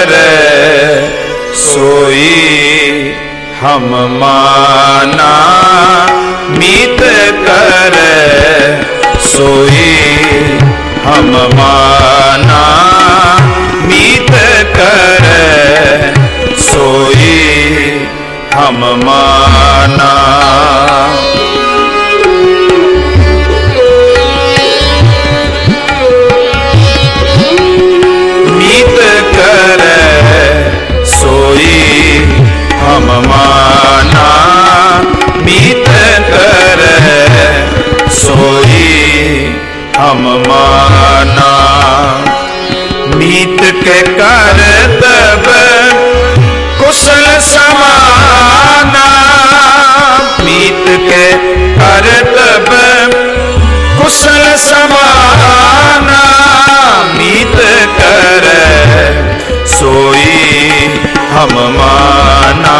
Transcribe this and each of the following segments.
ਕਰੈ ਸੋਈ ਹਮ ਮਾਨਾ ਮੀਤ ਕਰੈ ਸੋਈ ਹਮ ਮਾਨਾ ਮੀਤ ਕਰੈ ਸੋਈ ਹਮ ਮਾਨਾ हम माना, मीत के करतब कुशल समाना। मीत के करतब कुशल समाना। मीत कर सोई हम माना।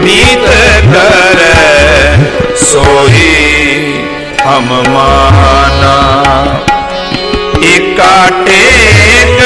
मीत कर सोई हम माना। एका टेक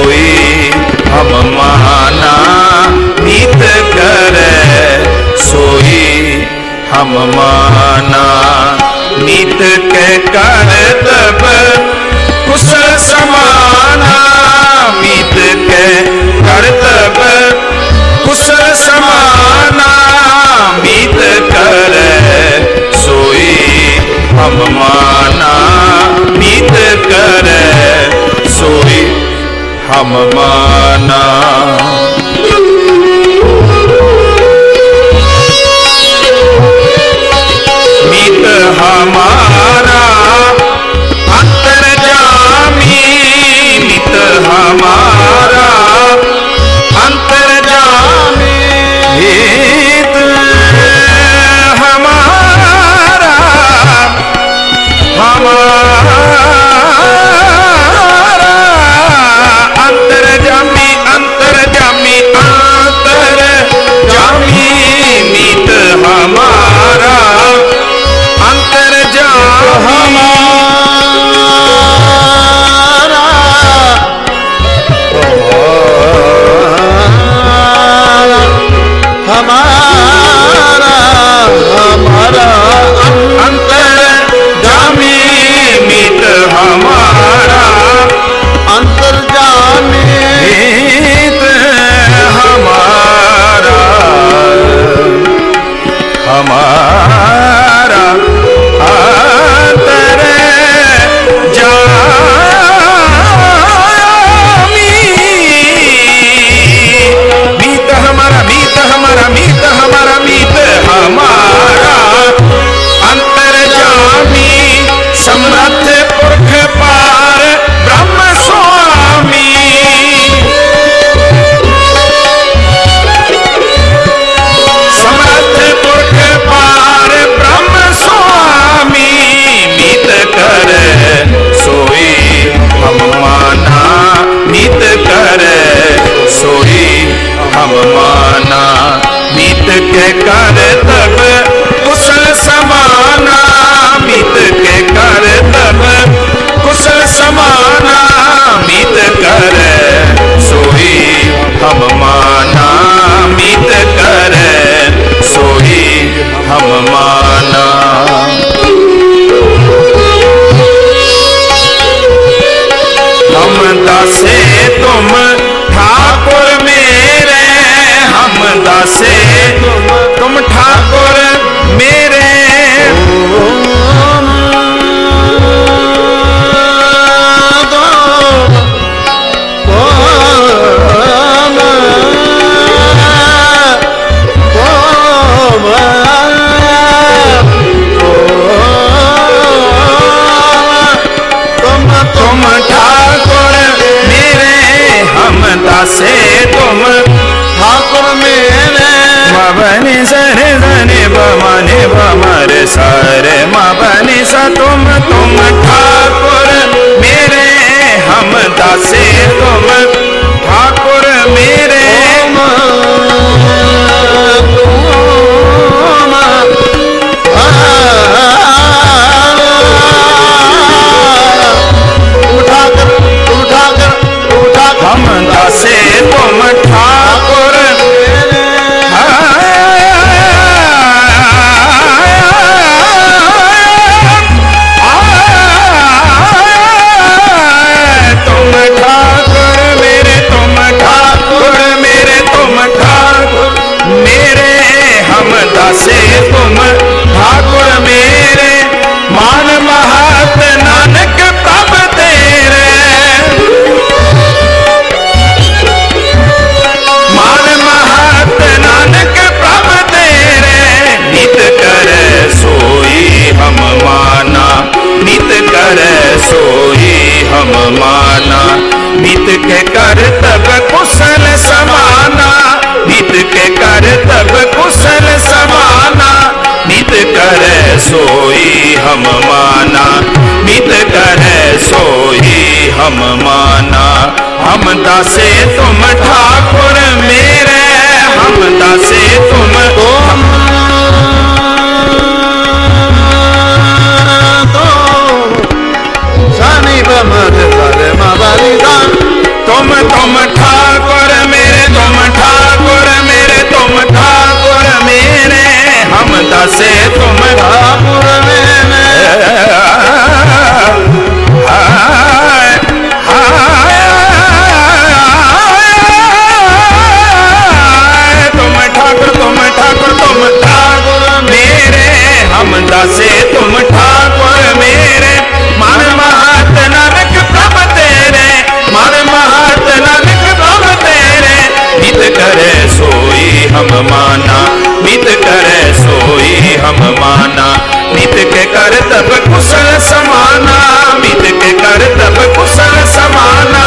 होए हम महाना नीत कर। सोई हम महाना नीत के कर तब कुशल समाना। मीत के कर तब My. Come on. हम दासे तुम ठाकुर मेरे हम दासे कुशल समाना, मित के कर तब कुशल समाना।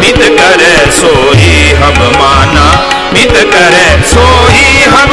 मित करे सोई हम माना, मित करे सोई हम